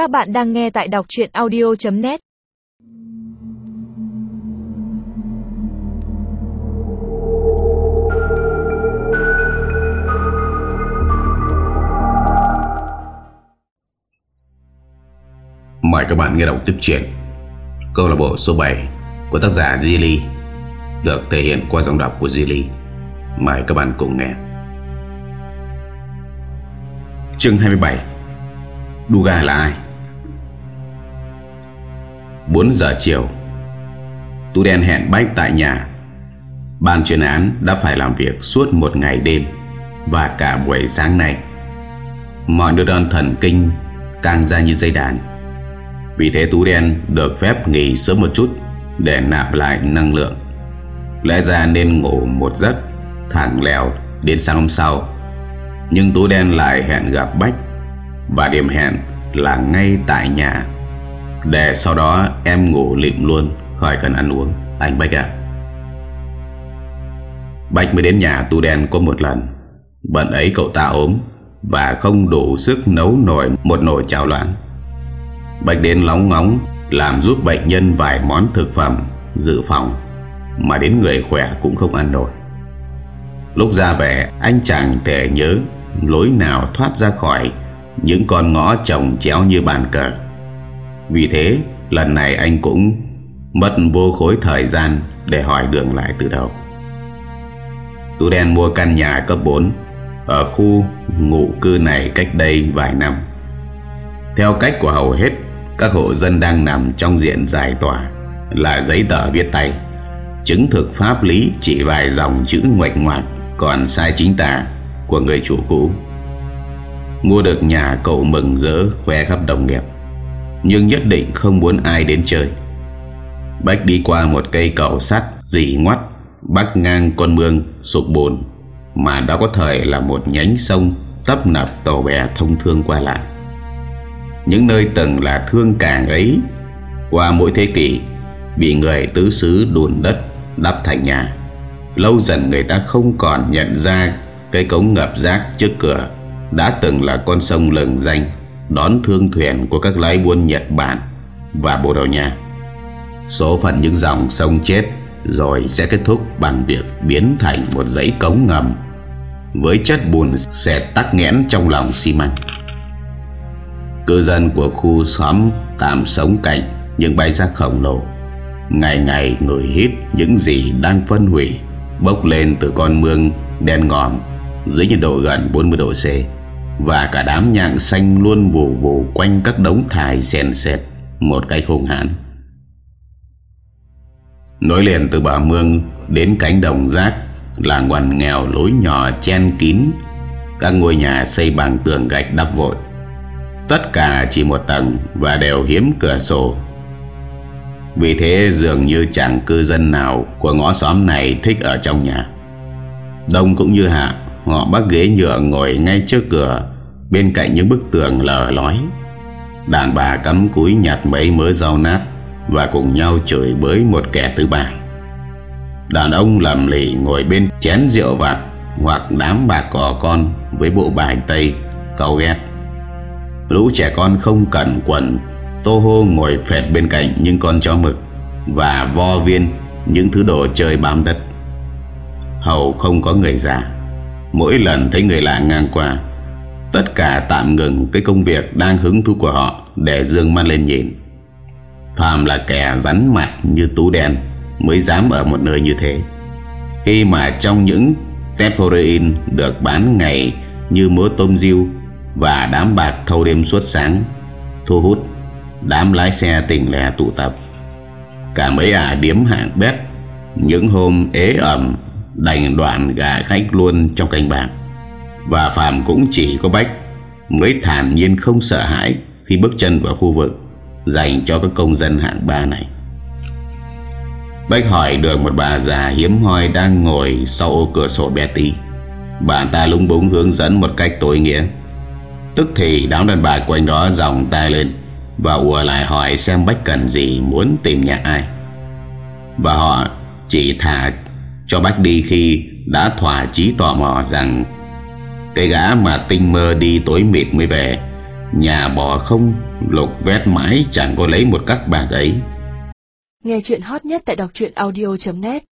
Các bạn đang nghe tại đọc chuyện audio.net Mời các bạn nghe đọc tiếp chuyện Câu lạc bộ số 7 của tác giả Zili được thể hiện qua giọng đọc của Zili. Mời các bạn cùng nghe. Chương 27 Duga là ai? 4 giờ chiều. Tú đen hẹn Bách tại nhà. Ban chuyên án đã phải làm việc suốt một ngày đêm Và cả buổi sáng nay. Mọi đứa đơn thần kinh càng ra như dây đàn. Vì thế Tú đen được phép nghỉ sớm một chút Để nạp lại năng lượng. Lẽ ra nên ngủ một giấc Thẳng lèo đến sáng hôm sau. Nhưng Tú đen lại hẹn gặp Bách Và điểm hẹn là ngay tại nhà. Để sau đó em ngủ lịm luôn, Khỏi cần ăn uống. Anh Bách à Bách mới đến nhà tu đen có một lần. Bận ấy cậu ta ốm Và không đủ sức nấu nổi Một nồi cháo loãng. Bách đến lóng ngóng Làm giúp bệnh nhân vài món thực phẩm Dự phòng, Mà đến người khỏe cũng không ăn nổi. Lúc ra về, Anh chẳng thể nhớ Lối nào thoát ra khỏi Những con ngõ trồng chéo như bàn cờ. Vì thế, Lần này anh cũng Mất vô khối thời gian Để hỏi đường lại từ đầu. Tú đen mua căn nhà cấp 4 Ở khu ngụ cư này cách đây vài năm. Theo cách của hầu hết Các hộ dân đang nằm trong diện giải tỏa Là giấy tờ viết tay, Chứng thực pháp lý chỉ vài dòng chữ ngoạch ngoạc Còn sai chính tả Của người chủ cũ. Mua được nhà cậu mừng rỡ, Khoe khắp đồng nghiệp. Nhưng nhất định không muốn ai đến chơi. Bách đi qua một cây cầu sắt dì ngoắt, Bắc ngang con mương sụp bùn, Mà đó có thời là một nhánh sông Tấp nập tàu bè thông thương qua lại. Những nơi từng là thương cảng ấy, Qua mỗi thế kỷ, Bị người tứ xứ đùn đất, Đắp thành nhà. Lâu dần người ta không còn nhận ra Cây cống ngập rác trước cửa Đã từng là con sông lừng danh. Đón thương thuyền của các lái buôn Nhật Bản Và Bồ Đào Nha. Số phận những dòng sông chết Rồi sẽ kết thúc bằng việc biến thành một dãy cống ngầm Với chất bùn sẽ tắc nghẽn trong lòng xi măng. Cư dân của khu xóm tạm sống cạnh những bãi rác khổng lồ. Ngày ngày người hít những gì đang phân hủy, Bốc lên từ con mương đen ngòm Dưới nhiệt độ gần 40 độ C. Và cả đám nhạng xanh luôn vù vù quanh các đống thải sèn sệt Một cách hung hãn. Nối liền từ bờ mương đến cánh đồng rác là ngoằn nghèo lối nhỏ chen kín Các ngôi nhà xây bằng tường gạch đắp vội. Tất cả chỉ một tầng và đều hiếm cửa sổ. Vì thế dường như chẳng cư dân nào của ngõ xóm này thích ở trong nhà. Đông cũng như hạ Họ bắt ghế nhựa ngồi ngay trước cửa, Bên cạnh những bức tường lờ lói. Đàn bà cắm cúi nhặt mấy mớ rau nát và cùng nhau chửi bới một kẻ thứ ba. Đàn ông lầm lì ngồi bên chén rượu vặt Hoặc đám bà cỏ con với bộ bài tây, cầu ghét. Lũ trẻ con không cần quần, Tô hô ngồi phẹt bên cạnh những con chó mực Và vo viên những thứ đồ chơi bám đất. Hầu không có người già. Mỗi lần thấy người lạ ngang qua, Tất cả tạm ngừng cái công việc đang hứng thú của họ Để dương mắt lên nhìn. Phạm là kẻ rắn mặt như tú đen Mới dám ở một nơi như thế. Khi mà trong những tép heroin được bán ngày như mớ tôm diêu Và đám bạc thâu đêm suốt sáng, Thu hút đám lái xe tỉnh lẻ tụ tập. Cả mấy ả điếm hạng bét, Những hôm ế ẩm Đành đoạn gà khách luôn trong canh bạc. Và Phạm cũng chỉ có Bách, Mới thản nhiên không sợ hãi Khi bước chân vào khu vực, Dành cho các công dân hạng ba này. Bách hỏi được một bà già hiếm hoi Đang ngồi sau ô cửa sổ bé tí. Bà ta lung búng hướng dẫn một cách tối nghĩa. Tức thì đám đàn bà quanh đó dòng tay lên Và ùa lại hỏi xem Bách cần gì Muốn tìm nhà ai. Và họ chỉ thả cho Bách đi khi đã thỏa chí tò mò rằng Cái gã mà tinh mơ đi tối mịt mới về, Nhà bỏ không Lục vét mãi chẳng có lấy một các bạc ấy. Nghe chuyện hot nhất tại đọc truyện audio.net